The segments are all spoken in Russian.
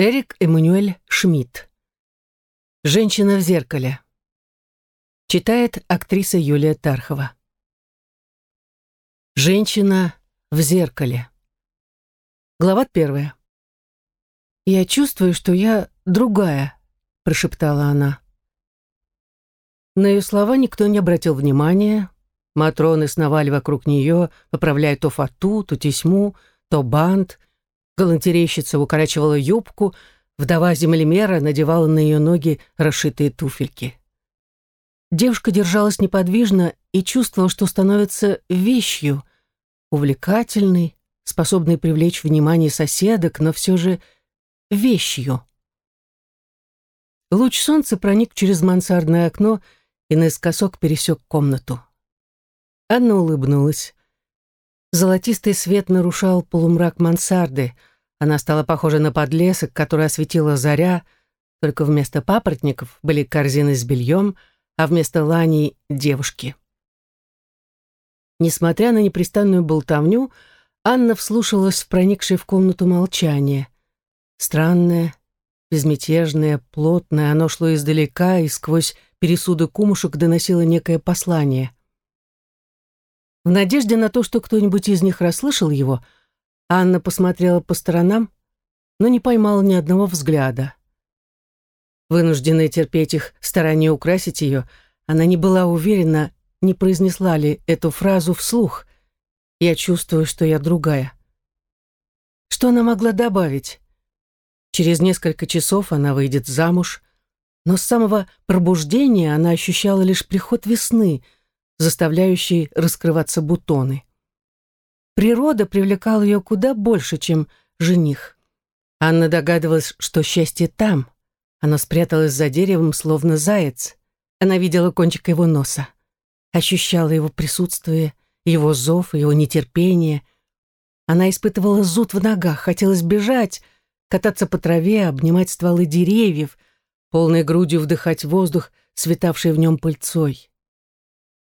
Эрик Эммануэль Шмидт. «Женщина в зеркале». Читает актриса Юлия Тархова. «Женщина в зеркале». Глава первая. «Я чувствую, что я другая», — прошептала она. На ее слова никто не обратил внимания. Матроны сновали вокруг нее, поправляя то фату, то тесьму, то бант, Галантерейщица укорачивала юбку, вдова землемера надевала на ее ноги расшитые туфельки. Девушка держалась неподвижно и чувствовала, что становится вещью, увлекательной, способной привлечь внимание соседок, но все же вещью. Луч солнца проник через мансардное окно и наискосок пересек комнату. Анна улыбнулась. Золотистый свет нарушал полумрак мансарды — она стала похожа на подлесок, который осветила заря, только вместо папоротников были корзины с бельем, а вместо лани — девушки. Несмотря на непрестанную болтовню, Анна вслушалась в проникшее в комнату молчание. Странное, безмятежное, плотное, оно шло издалека и сквозь пересуды кумушек доносило некое послание. В надежде на то, что кто-нибудь из них расслышал его — Анна посмотрела по сторонам, но не поймала ни одного взгляда. Вынужденная терпеть их, старание украсить ее, она не была уверена, не произнесла ли эту фразу вслух. «Я чувствую, что я другая». Что она могла добавить? Через несколько часов она выйдет замуж, но с самого пробуждения она ощущала лишь приход весны, заставляющий раскрываться бутоны. Природа привлекала ее куда больше, чем жених. Анна догадывалась, что счастье там. Оно спряталось за деревом, словно заяц. Она видела кончик его носа. Ощущала его присутствие, его зов, его нетерпение. Она испытывала зуд в ногах, хотелось бежать, кататься по траве, обнимать стволы деревьев, полной грудью вдыхать воздух, светавший в нем пыльцой.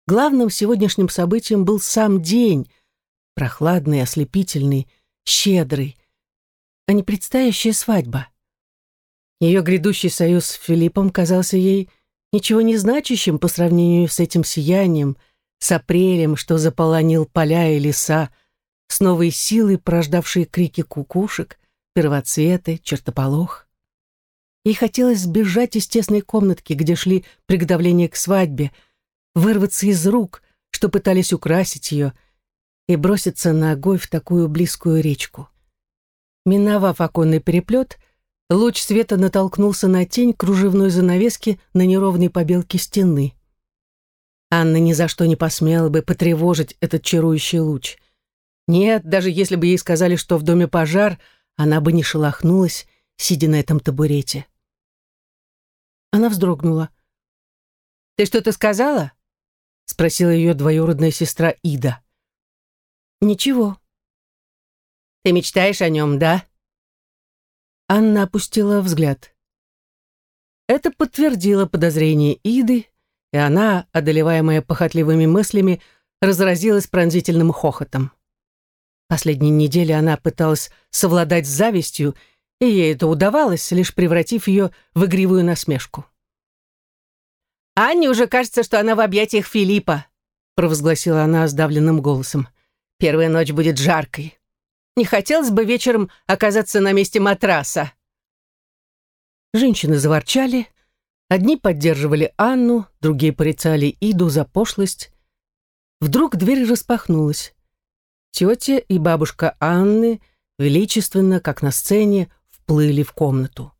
Главным сегодняшним событием был сам день — прохладный, ослепительный, щедрый, а не предстоящая свадьба. Ее грядущий союз с Филиппом казался ей ничего не значащим по сравнению с этим сиянием, с апрелем, что заполонил поля и леса, с новой силой порождавшей крики кукушек, первоцветы, чертополох. Ей хотелось сбежать из тесной комнатки, где шли приготовления к свадьбе, вырваться из рук, что пытались украсить ее — и броситься ногой в такую близкую речку. Миновав оконный переплет, луч света натолкнулся на тень кружевной занавески на неровной побелке стены. Анна ни за что не посмела бы потревожить этот чарующий луч. Нет, даже если бы ей сказали, что в доме пожар, она бы не шелохнулась, сидя на этом табурете. Она вздрогнула. «Ты что-то сказала?» — спросила ее двоюродная сестра Ида. «Ничего». «Ты мечтаешь о нем, да?» Анна опустила взгляд. Это подтвердило подозрение Иды, и она, одолеваемая похотливыми мыслями, разразилась пронзительным хохотом. Последние недели она пыталась совладать с завистью, и ей это удавалось, лишь превратив ее в игривую насмешку. «Анне уже кажется, что она в объятиях Филиппа», провозгласила она сдавленным голосом. Первая ночь будет жаркой. Не хотелось бы вечером оказаться на месте матраса. Женщины заворчали. Одни поддерживали Анну, другие порицали Иду за пошлость. Вдруг дверь распахнулась. Тетя и бабушка Анны величественно, как на сцене, вплыли в комнату.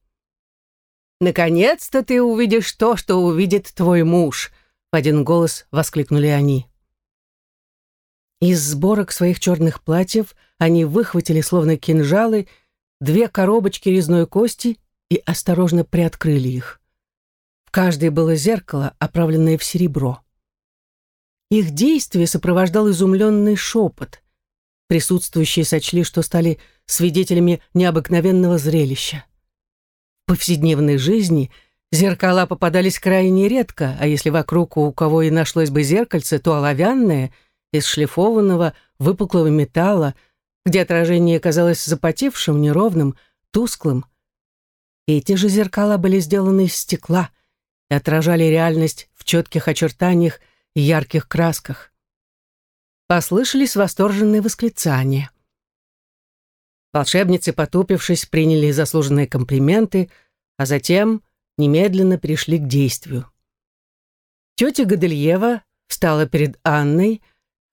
«Наконец-то ты увидишь то, что увидит твой муж!» — в один голос воскликнули они. Из сборок своих черных платьев они выхватили, словно кинжалы, две коробочки резной кости и осторожно приоткрыли их. В каждой было зеркало, оправленное в серебро. Их действие сопровождал изумленный шепот. Присутствующие сочли, что стали свидетелями необыкновенного зрелища. В повседневной жизни зеркала попадались крайне редко, а если вокруг у кого и нашлось бы зеркальце, то оловянное — из шлифованного, выпуклого металла, где отражение казалось запотевшим, неровным, тусклым. Эти же зеркала были сделаны из стекла и отражали реальность в четких очертаниях и ярких красках. Послышались восторженные восклицания. Волшебницы, потупившись, приняли заслуженные комплименты, а затем немедленно перешли к действию. Тетя Гадельева встала перед Анной,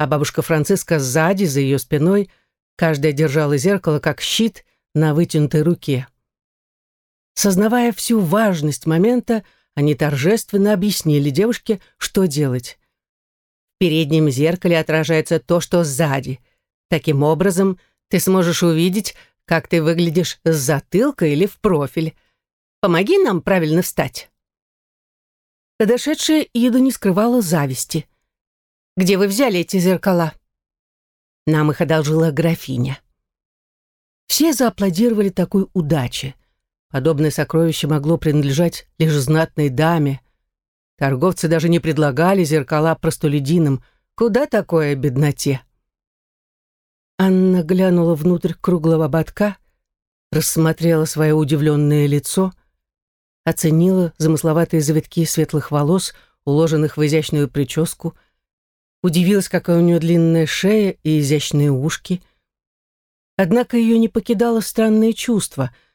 а бабушка Франциска сзади, за ее спиной, каждая держала зеркало как щит на вытянутой руке. Сознавая всю важность момента, они торжественно объяснили девушке, что делать. В переднем зеркале отражается то, что сзади. Таким образом, ты сможешь увидеть, как ты выглядишь с затылка или в профиль. Помоги нам правильно встать. Подошедшая Ида не скрывала зависти. «Где вы взяли эти зеркала?» Нам их одолжила графиня. Все зааплодировали такой удаче. Подобное сокровище могло принадлежать лишь знатной даме. Торговцы даже не предлагали зеркала простолюдинам. Куда такое бедноте? Анна глянула внутрь круглого ободка, рассмотрела свое удивленное лицо, оценила замысловатые завитки светлых волос, уложенных в изящную прическу, удивилась, какая у нее длинная шея и изящные ушки. Однако ее не покидало странное чувство —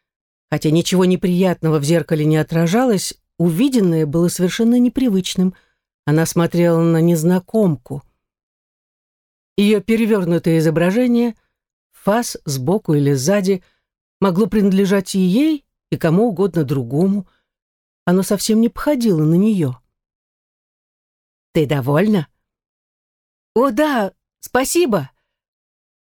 Хотя ничего неприятного в зеркале не отражалось, увиденное было совершенно непривычным. Она смотрела на незнакомку. Ее перевернутое изображение, фас сбоку или сзади, могло принадлежать и ей, и кому угодно другому. Оно совсем не походило на нее. «Ты довольна?» «О, да, спасибо!»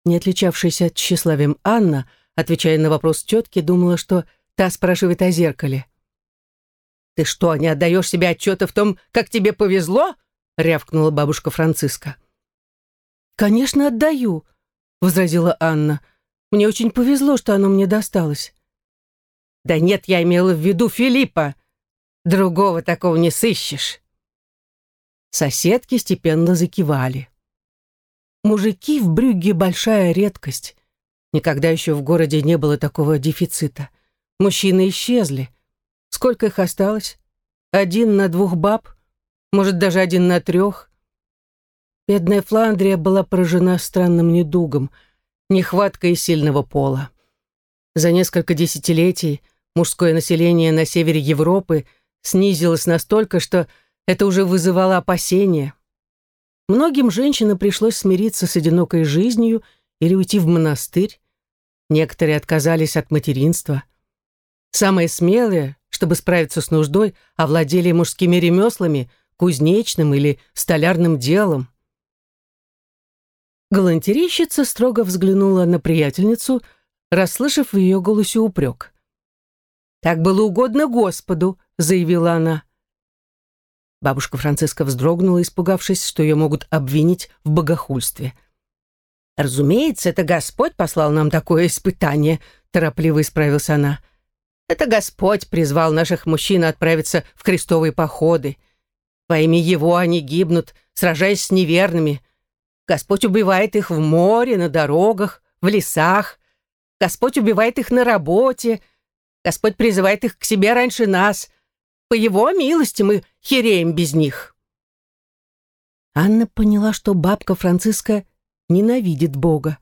Не отличавшаяся тщеславием Анна — отвечая на вопрос тетки, думала, что та спрашивает о зеркале. «Ты что, не отдаешь себе отчета в том, как тебе повезло?» — рявкнула бабушка Франциска. «Конечно, отдаю», — возразила Анна. «Мне очень повезло, что оно мне досталось». «Да нет, я имела в виду Филиппа. Другого такого не сыщешь». Соседки степенно закивали. Мужики в Брюгге большая редкость. Никогда еще в городе не было такого дефицита. Мужчины исчезли. Сколько их осталось? Один на двух баб? Может, даже один на трех? Бедная Фландрия была поражена странным недугом, нехваткой сильного пола. За несколько десятилетий мужское население на севере Европы снизилось настолько, что это уже вызывало опасения. Многим женщинам пришлось смириться с одинокой жизнью или уйти в монастырь. Некоторые отказались от материнства. Самые смелые, чтобы справиться с нуждой, овладели мужскими ремеслами, кузнечным или столярным делом. Галантерейщица строго взглянула на приятельницу, расслышав в ее голосе упрек. «Так было угодно Господу», — заявила она. Бабушка Франциска вздрогнула, испугавшись, что ее могут обвинить в богохульстве. — «Разумеется, это Господь послал нам такое испытание», — торопливо исправилась она. «Это Господь призвал наших мужчин отправиться в крестовые походы. Во имя Его они гибнут, сражаясь с неверными. Господь убивает их в море, на дорогах, в лесах. Господь убивает их на работе. Господь призывает их к себе раньше нас. По Его милости мы хереем без них». Анна поняла, что бабка Франциска ненавидит Бога.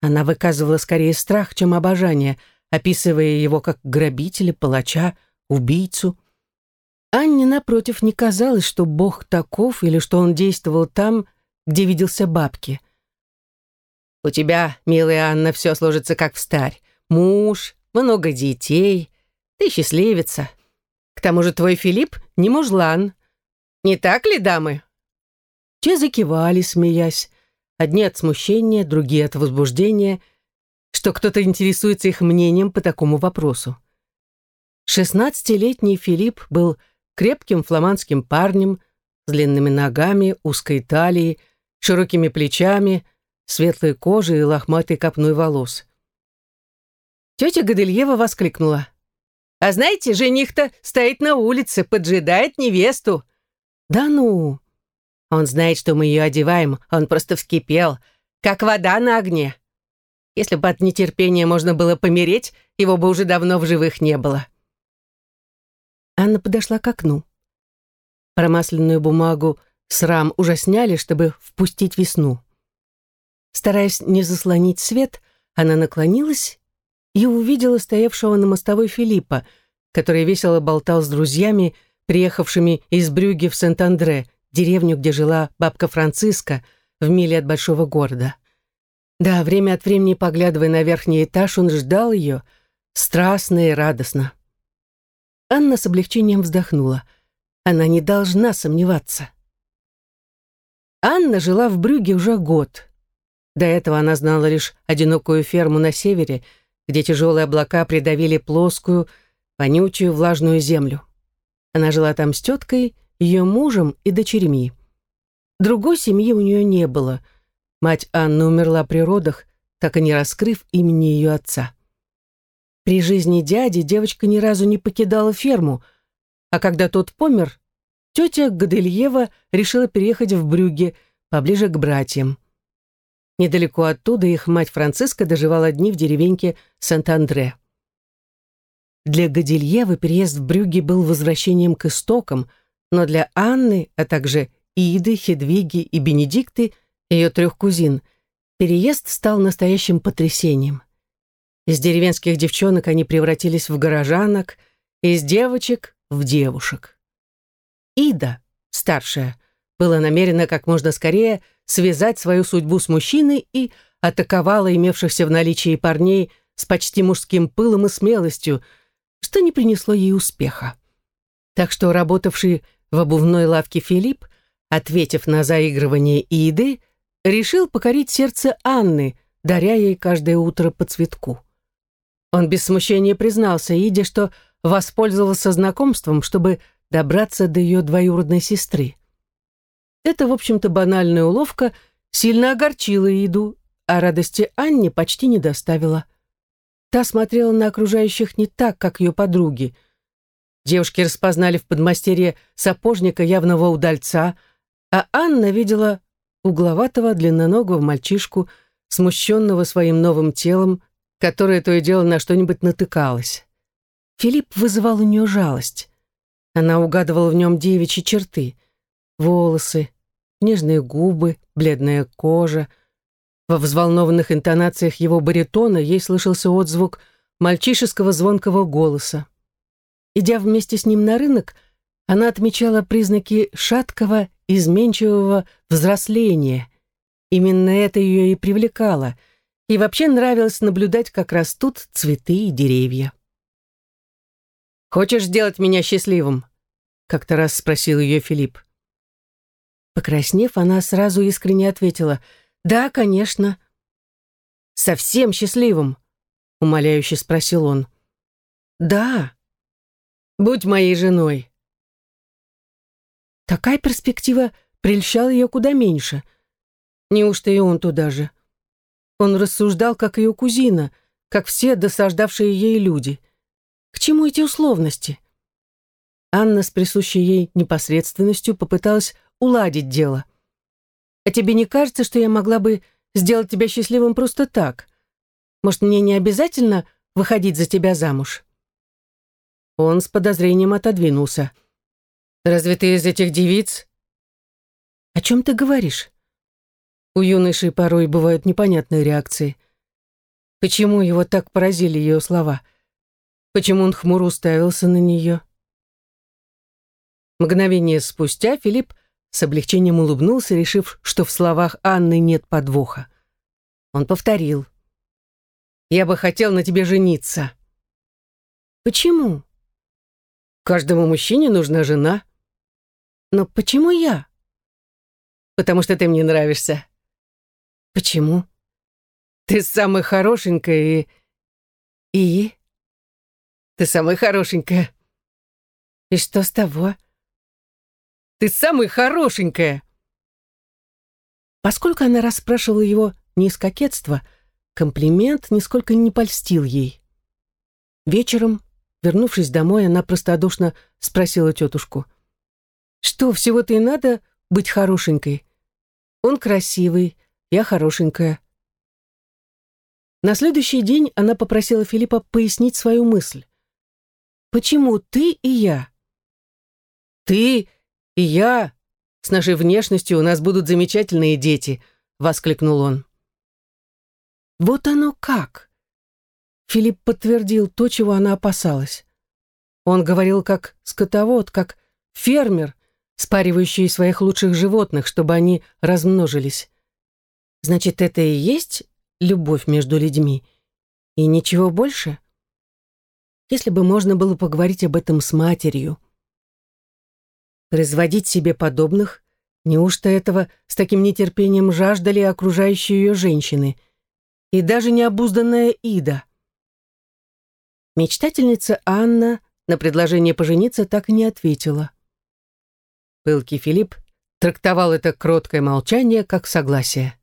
Она выказывала скорее страх, чем обожание, описывая его как грабителя, палача, убийцу. Анне, напротив, не казалось, что Бог таков или что он действовал там, где виделся бабки. «У тебя, милая Анна, все сложится как встарь. Муж, много детей. Ты счастливица. К тому же твой Филипп не мужлан. Не так ли, дамы?» Те закивали, смеясь. Одни от смущения, другие от возбуждения, что кто-то интересуется их мнением по такому вопросу. Шестнадцатилетний Филипп был крепким фламандским парнем с длинными ногами, узкой талией, широкими плечами, светлой кожей и лохматой копной волос. Тетя Гадельева воскликнула. «А знаете, жених-то стоит на улице, поджидает невесту». «Да ну!» Он знает, что мы ее одеваем, он просто вскипел, как вода на огне. Если бы от нетерпения можно было помереть, его бы уже давно в живых не было. Анна подошла к окну. Промасленную бумагу с рам уже сняли, чтобы впустить весну. Стараясь не заслонить свет, она наклонилась и увидела стоявшего на мостовой Филиппа, который весело болтал с друзьями, приехавшими из Брюги в Сент-Андре, деревню, где жила бабка Франциска, в миле от большого города. Да, время от времени, поглядывая на верхний этаж, он ждал ее, страстно и радостно. Анна с облегчением вздохнула. Она не должна сомневаться. Анна жила в Брюге уже год. До этого она знала лишь одинокую ферму на севере, где тяжелые облака придавили плоскую, вонючую влажную землю. Она жила там с теткой, ее мужем и дочерьми. Другой семьи у нее не было. Мать Анны умерла при родах, так и не раскрыв имени ее отца. При жизни дяди девочка ни разу не покидала ферму, а когда тот помер, тетя Гадельева решила переехать в Брюгге, поближе к братьям. Недалеко оттуда их мать Франциска доживала дни в деревеньке Сент-Андре. Для Гадильевы переезд в Брюгге был возвращением к истокам, но для Анны, а также Иды, Хедвиги и Бенедикты, ее трех кузин, переезд стал настоящим потрясением. Из деревенских девчонок они превратились в горожанок, из девочек — в девушек. Ида, старшая, была намерена как можно скорее связать свою судьбу с мужчиной и атаковала имевшихся в наличии парней с почти мужским пылом и смелостью, что не принесло ей успеха. Так что работавший в обувной лавке Филипп, ответив на заигрывание Иды, решил покорить сердце Анны, даря ей каждое утро по цветку. Он без смущения признался Иде, что воспользовался знакомством, чтобы добраться до ее двоюродной сестры. Эта, в общем-то, банальная уловка сильно огорчила Иду, а радости Анне почти не доставила. Та смотрела на окружающих не так, как ее подруги — Девушки распознали в подмастерье сапожника явного удальца, а Анна видела угловатого длинноногого мальчишку, смущенного своим новым телом, которое то и дело на что-нибудь натыкалось. Филипп вызывал у нее жалость. Она угадывала в нем девичьи черты. Волосы, нежные губы, бледная кожа. Во взволнованных интонациях его баритона ей слышался отзвук мальчишеского звонкого голоса. Идя вместе с ним на рынок, она отмечала признаки шаткого, изменчивого взросления. Именно это ее и привлекало, и вообще нравилось наблюдать, как растут цветы и деревья. «Хочешь сделать меня счастливым?» — как-то раз спросил ее Филипп. Покраснев, она сразу искренне ответила «Да, конечно». «Совсем счастливым?» — умоляюще спросил он. «Да», Будь моей женой. Такая перспектива прельщала ее куда меньше. Неужто и он туда же? Он рассуждал, как ее кузина, как все досаждавшие ей люди. К чему эти условности? Анна с присущей ей непосредственностью попыталась уладить дело. «А тебе не кажется, что я могла бы сделать тебя счастливым просто так? Может, мне не обязательно выходить за тебя замуж?» Он с подозрением отодвинулся. «Разве ты из этих девиц?» «О чем ты говоришь?» У юношей порой бывают непонятные реакции. Почему его так поразили ее слова? Почему он хмуро уставился на нее? Мгновение спустя Филипп с облегчением улыбнулся, решив, что в словах Анны нет подвоха. Он повторил. «Я бы хотел на тебе жениться». «Почему?» Каждому мужчине нужна жена. Но почему я? Потому что ты мне нравишься. Почему? Ты самая хорошенькая и... И? Ты самая хорошенькая. И что с того? Ты самая хорошенькая. Поскольку она расспрашивала его не из кокетства, комплимент нисколько не польстил ей. Вечером Вернувшись домой, она простодушно спросила тетушку. «Что, всего-то и надо быть хорошенькой? Он красивый, я хорошенькая». На следующий день она попросила Филиппа пояснить свою мысль. «Почему ты и я? Ты и я. С нашей внешностью у нас будут замечательные дети», — воскликнул он. Вот оно как. Филипп подтвердил то, чего она опасалась. Он говорил как скотовод, как фермер, спаривающий своих лучших животных, чтобы они размножились. Значит, это и есть любовь между людьми? И ничего больше? Если бы можно было поговорить об этом с матерью. Производить себе подобных, неужто этого с таким нетерпением жаждали окружающие ее женщины? И даже необузданная Ида. Мечтательница Анна на предложение пожениться так и не ответила. Пылкий Филипп трактовал это кроткое молчание как согласие.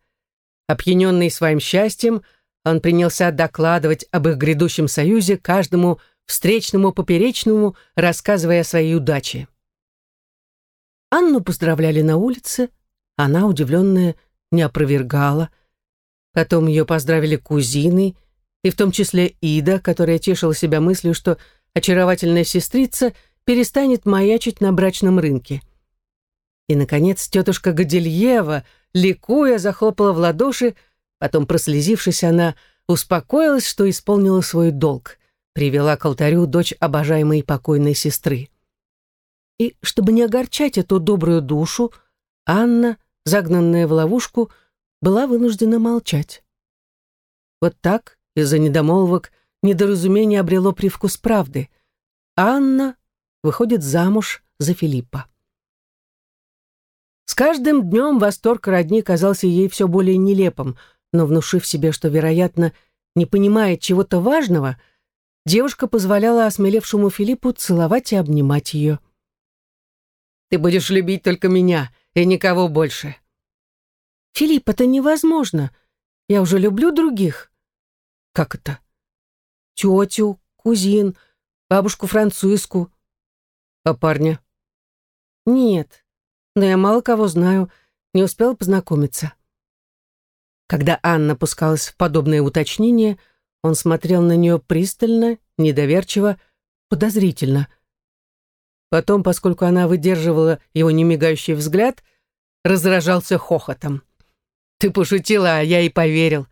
Опьяненный своим счастьем, он принялся докладывать об их грядущем союзе каждому встречному поперечному, рассказывая о своей удаче. Анну поздравляли на улице, она, удивленная, не опровергала. Потом ее поздравили кузины, и в том числе Ида, которая тешила себя мыслью, что очаровательная сестрица перестанет маячить на брачном рынке. И, наконец, тетушка Гадильева, ликуя, захлопала в ладоши, потом, прослезившись, она успокоилась, что исполнила свой долг, привела к алтарю дочь обожаемой покойной сестры. И, чтобы не огорчать эту добрую душу, Анна, загнанная в ловушку, была вынуждена молчать. Вот так, из-за недомолвок, недоразумение обрело привкус правды. Анна выходит замуж за Филиппа. С каждым днем восторг родни казался ей все более нелепым, но, внушив себе, что, вероятно, не понимает чего-то важного, девушка позволяла осмелевшему Филиппу целовать и обнимать ее. «Ты будешь любить только меня и никого больше». «Филипп, это невозможно. Я уже люблю других». «Как это?» «Тетю, кузин, бабушку Франциску». «А парня?» «Нет, но я мало кого знаю, не успела познакомиться». Когда Анна пускалась в подобное уточнение, он смотрел на нее пристально, недоверчиво, подозрительно. Потом, поскольку она выдерживала его немигающий взгляд, разражался хохотом. «Ты пошутила, а я и поверил.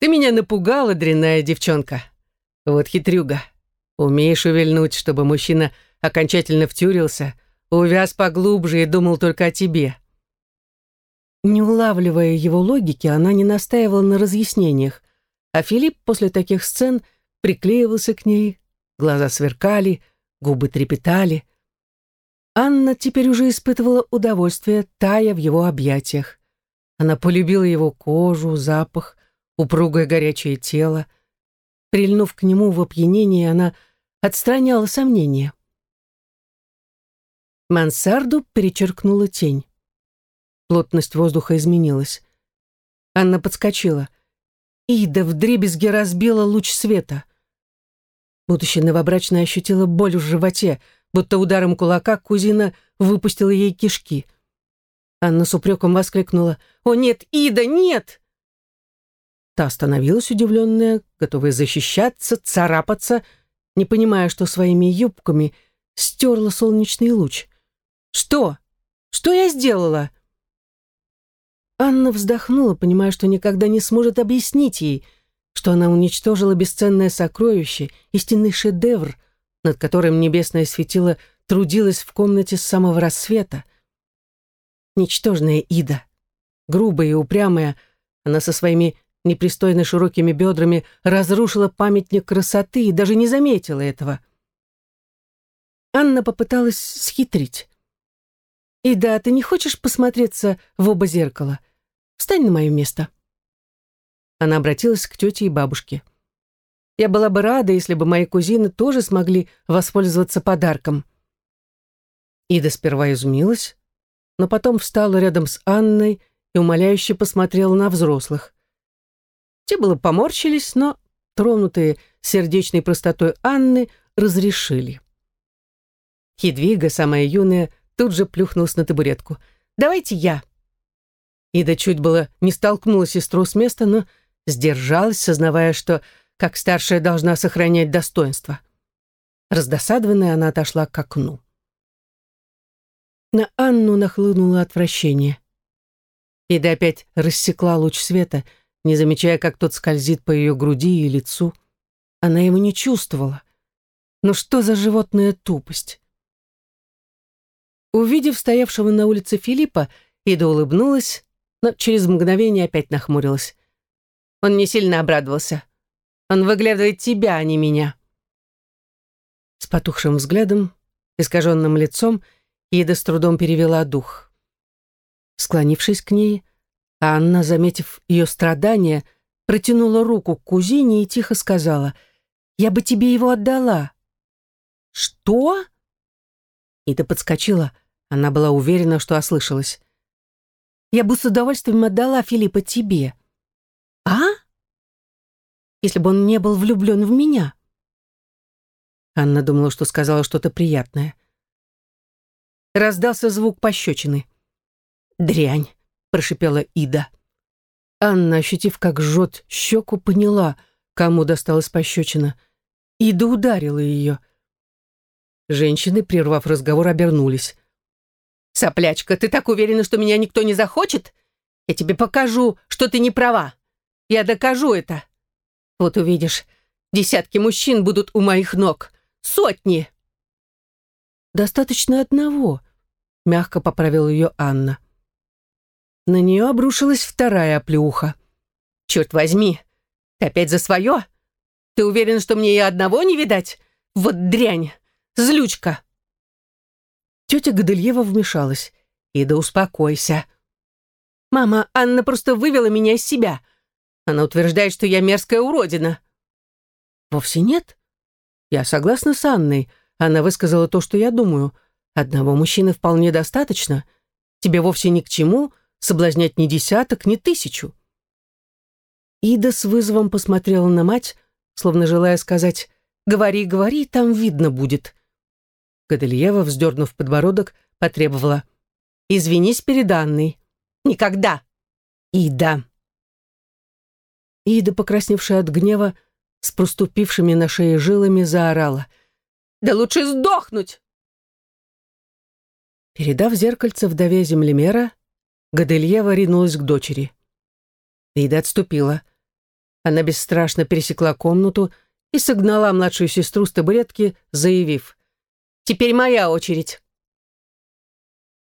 Ты меня напугала, дрянная девчонка. Вот хитрюга. Умеешь увильнуть, чтобы мужчина окончательно втюрился, увяз поглубже и думал только о тебе». Не улавливая его логики, она не настаивала на разъяснениях, а Филипп после таких сцен приклеивался к ней, глаза сверкали, губы трепетали. Анна теперь уже испытывала удовольствие, тая в его объятиях. Она полюбила его кожу, запах, упругое горячее тело. Прильнув к нему в опьянении, она отстраняла сомнения. Мансарду перечеркнула тень. Плотность воздуха изменилась. Анна подскочила. Ида вдребезги разбила луч света. Будущая новобрачная ощутила боль в животе, будто ударом кулака кузина выпустила ей кишки. Анна с упреком воскликнула «О нет, Ида, нет!» Та остановилась удивленная, готовая защищаться, царапаться, не понимая, что своими юбками стерла солнечный луч. «Что? Что я сделала?» Анна вздохнула, понимая, что никогда не сможет объяснить ей, что она уничтожила бесценное сокровище, истинный шедевр, над которым небесное светило трудилось в комнате с самого рассвета. Ничтожная Ида, грубая и упрямая, она со своими непристойно широкими бедрами разрушила памятник красоты и даже не заметила этого. Анна попыталась схитрить. «Ида, ты не хочешь посмотреться в оба зеркала? Встань на мое место». Она обратилась к тете и бабушке. Я была бы рада, если бы мои кузины тоже смогли воспользоваться подарком. Ида сперва изумилась, но потом встала рядом с Анной и умоляюще посмотрела на взрослых. Те было поморщились, но, тронутые сердечной простотой Анны, разрешили. Хидвига, самая юная, тут же плюхнулась на табуретку. «Давайте я». Ида чуть было не столкнула сестру с места, но сдержалась, сознавая, что как старшая должна сохранять достоинство. Раздосадованная, она отошла к окну. На Анну нахлынуло отвращение. Ида опять рассекла луч света, не замечая, как тот скользит по ее груди и лицу. Она его не чувствовала. Но что за животная тупость? Увидев стоявшего на улице Филиппа, Ида улыбнулась, но через мгновение опять нахмурилась. Он не сильно обрадовался. Он выглядывает тебя, а не меня. С потухшим взглядом, искаженным лицом, Ида с трудом перевела дух. Склонившись к ней, Анна, заметив ее страдания, протянула руку к кузине и тихо сказала, «Я бы тебе его отдала». «Что?» Ида подскочила. Она была уверена, что ослышалась. «Я бы с удовольствием отдала Филиппа тебе». «А?» «Если бы он не был влюблен в меня». Анна думала, что сказала что-то приятное. Раздался звук пощечины. «Дрянь!» — прошипела Ида. Анна, ощутив, как жжет щеку, поняла, кому досталась пощечина. Ида ударила ее. Женщины, прервав разговор, обернулись. «Соплячка, ты так уверена, что меня никто не захочет? Я тебе покажу, что ты не права. Я докажу это. Вот увидишь, десятки мужчин будут у моих ног. Сотни!» «Достаточно одного», — мягко поправила ее Анна. На нее обрушилась вторая оплеуха. «Черт возьми! Ты опять за свое? Ты уверен, что мне и одного не видать? Вот дрянь! Злючка!» Тетя Гадельева вмешалась. «Ида, успокойся!» «Мама, Анна просто вывела меня из себя. Она утверждает, что я мерзкая уродина». «Вовсе нет. Я согласна с Анной. Она высказала то, что я думаю. Одного мужчины вполне достаточно. Тебе вовсе ни к чему соблазнять ни десяток, ни тысячу. Ида с вызовом посмотрела на мать, словно желая сказать «Говори, говори, там видно будет». Гадельева, вздернув подбородок, потребовала «Извинись перед Анной». «Никогда!» «Ида!» Ида, покрасневшая от гнева, с проступившими на шее жилами, заорала — да лучше сдохнуть!» Передав зеркальце вдове землемера, Гадельева ринулась к дочери. Ида отступила. Она бесстрашно пересекла комнату и согнала младшую сестру с табуретки, заявив «Теперь моя очередь».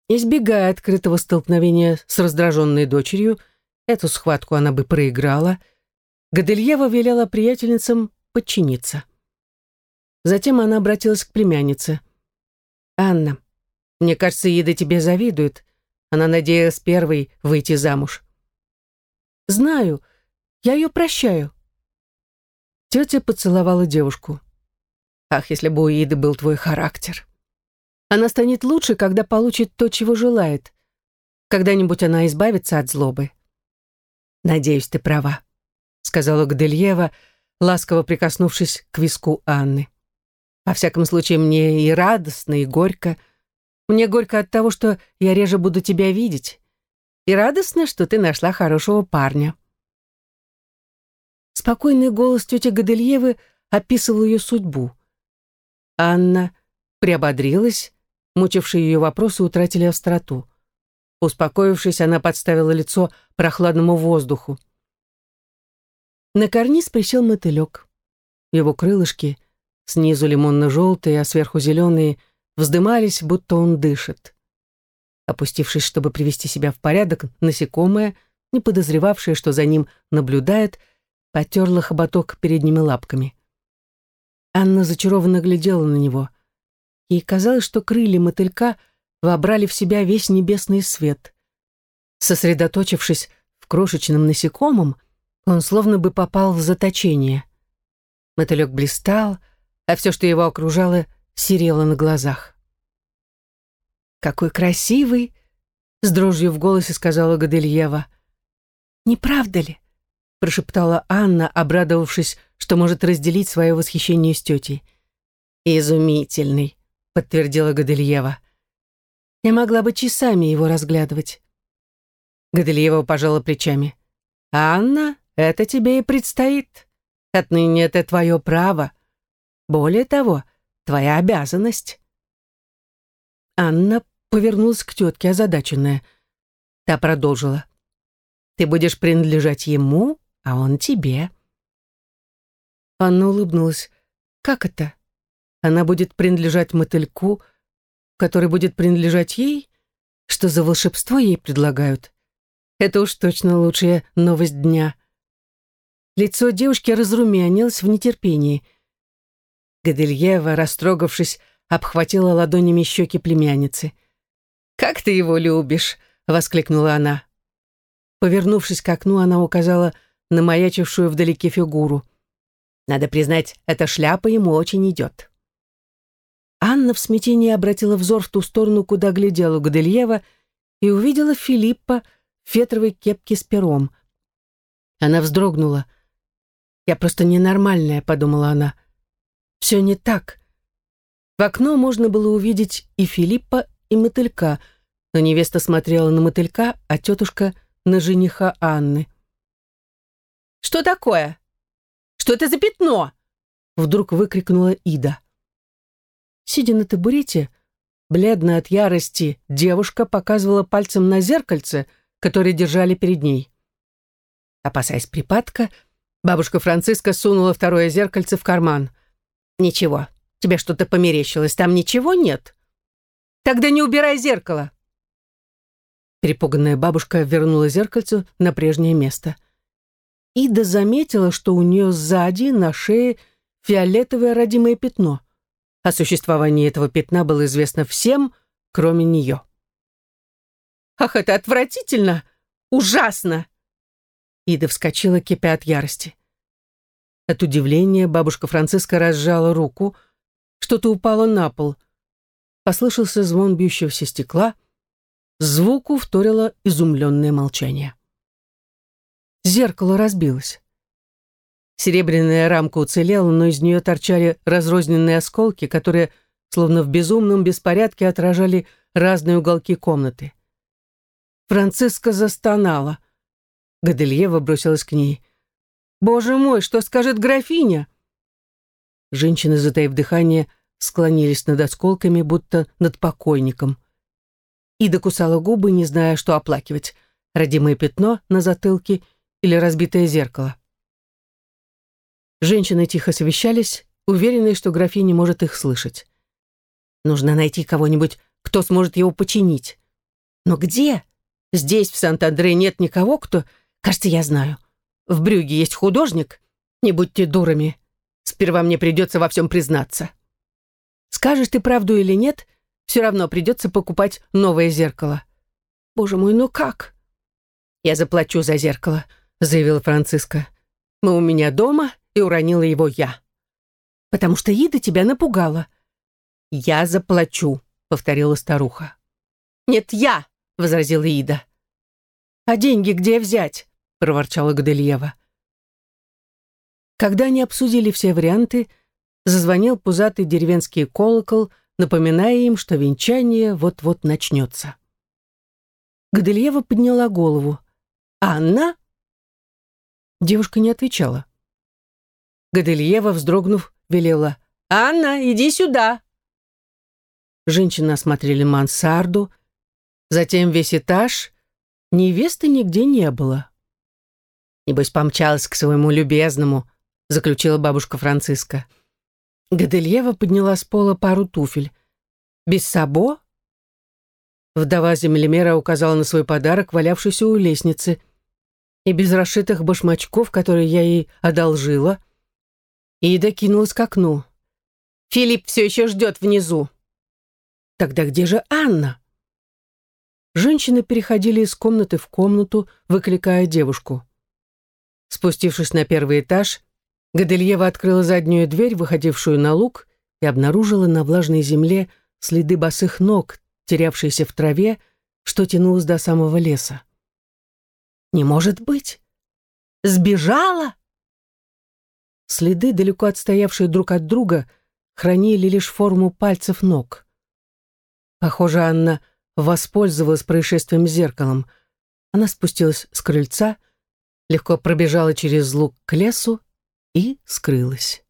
Избегая открытого столкновения с раздраженной дочерью, эту схватку она бы проиграла, Гадельева велела приятельницам подчиниться. Затем она обратилась к племяннице. «Анна, мне кажется, Ида тебе завидует. Она надеялась первой выйти замуж». «Знаю. Я ее прощаю». Тетя поцеловала девушку. «Ах, если бы у Иды был твой характер. Она станет лучше, когда получит то, чего желает. Когда-нибудь она избавится от злобы». «Надеюсь, ты права», — сказала Гдельева, ласково прикоснувшись к виску Анны. Во всяком случае, мне и радостно, и горько. Мне горько от того, что я реже буду тебя видеть. И радостно, что ты нашла хорошего парня. Спокойный голос тети Гадельевы описывал ее судьбу. Анна приободрилась, мучившие ее вопросы утратили остроту. Успокоившись, она подставила лицо прохладному воздуху. На карниз присел мотылек. Его крылышки, снизу лимонно-желтые, а сверху зеленые, вздымались, будто он дышит. Опустившись, чтобы привести себя в порядок, насекомое, не подозревавшее, что за ним наблюдает, потерла хоботок передними лапками. Анна зачарованно глядела на него. Ей казалось, что крылья мотылька вобрали в себя весь небесный свет. Сосредоточившись в крошечном насекомом, он словно бы попал в заточение. Мотылек блистал, а все, что его окружало, серело на глазах. «Какой красивый!» — с дрожью в голосе сказала Гадельева. «Не правда ли?» — прошептала Анна, обрадовавшись, что может разделить свое восхищение с тетей. «Изумительный!» — подтвердила Гадельева. «Я могла бы часами его разглядывать». Гадельева пожала плечами. «Анна, это тебе и предстоит. Отныне это твое право. Более того, твоя обязанность». Анна повернулась к тетке, озадаченная. Та продолжила. «Ты будешь принадлежать ему, а он тебе». Анна улыбнулась. «Как это? Она будет принадлежать мотыльку, который будет принадлежать ей? Что за волшебство ей предлагают? Это уж точно лучшая новость дня». Лицо девушки разрумянилось в нетерпении. Гадельева, растрогавшись, обхватила ладонями щеки племянницы. «Как ты его любишь!» — воскликнула она. Повернувшись к окну, она указала на маячившую вдалеке фигуру. Надо признать, эта шляпа ему очень идет. Анна в смятении обратила взор в ту сторону, куда глядела Гадельева, и увидела Филиппа в фетровой кепке с пером. Она вздрогнула. «Я просто ненормальная», — подумала она. «Все не так». В окно можно было увидеть и Филиппа, и мотылька, но невеста смотрела на мотылька, а тетушка — на жениха Анны. «Что такое? Что это за пятно?» Вдруг выкрикнула Ида. Сидя на табурете, бледная от ярости, девушка показывала пальцем на зеркальце, которое держали перед ней. Опасаясь припадка, бабушка Франциска сунула второе зеркальце в карман. «Ничего, тебе что-то померещилось, там ничего нет?» «Тогда не убирай зеркало!» Перепуганная бабушка вернула зеркальце на прежнее место. Ида заметила, что у нее сзади на шее фиолетовое родимое пятно. О существовании этого пятна было известно всем, кроме нее. «Ах, это отвратительно! Ужасно!» Ида вскочила, кипя от ярости. От удивления бабушка Франциска разжала руку, что-то упало на пол. Послышался звон бьющегося стекла, Звуку вторило изумленное молчание. Зеркало разбилось. Серебряная рамка уцелела, но из нее торчали разрозненные осколки, которые, словно в безумном беспорядке, отражали разные уголки комнаты. Франциска застонала. Гадельева бросилась к ней. «Боже мой, что скажет графиня?» Женщины, затаив дыхание, склонились над осколками, будто над покойником. Ида кусала губы, не зная, что оплакивать. Родимое пятно на затылке или разбитое зеркало. Женщины тихо совещались, уверенные, что графиня может их слышать. Нужно найти кого-нибудь, кто сможет его починить. Но где? Здесь, в Сант-Андре, нет никого, кто... Кажется, я знаю. В Брюге есть художник. Не будьте дурами. Сперва мне придется во всем признаться. Скажешь ты правду или нет, все равно придется покупать новое зеркало. Боже мой, ну как? Я заплачу за зеркало, заявила Франциска. Мы у меня дома, и уронила его я. Потому что Ида тебя напугала. Я заплачу, повторила старуха. Нет, я, возразила Ида. А деньги где взять? Проворчала Гадельева. Когда они обсудили все варианты, зазвонил пузатый деревенский колокол — напоминая им, что венчание вот-вот начнется. Гадельева подняла голову. «Анна?» Девушка не отвечала. Гадельева, вздрогнув, велела. «Анна, иди сюда!» Женщины осмотрели мансарду, затем весь этаж. Невесты нигде не было. «Небось, помчалась к своему любезному», заключила бабушка Франциска. Гадельева подняла с пола пару туфель. «Без сабо?» Вдова землемера указала на свой подарок, валявшийся у лестницы, и без расшитых башмачков, которые я ей одолжила. Ида кинулась к окну. «Филипп все еще ждет внизу». «Тогда где же Анна?» Женщины переходили из комнаты в комнату, выкликая девушку. Спустившись на первый этаж, Гадельева открыла заднюю дверь, выходившую на луг, и обнаружила на влажной земле следы босых ног, терявшиеся в траве, что тянулось до самого леса. «Не может быть! Сбежала!» Следы, далеко отстоявшие друг от друга, хранили лишь форму пальцев ног. Похоже, Анна воспользовалась происшествием с зеркалом. Она спустилась с крыльца, легко пробежала через луг к лесу и скрылась.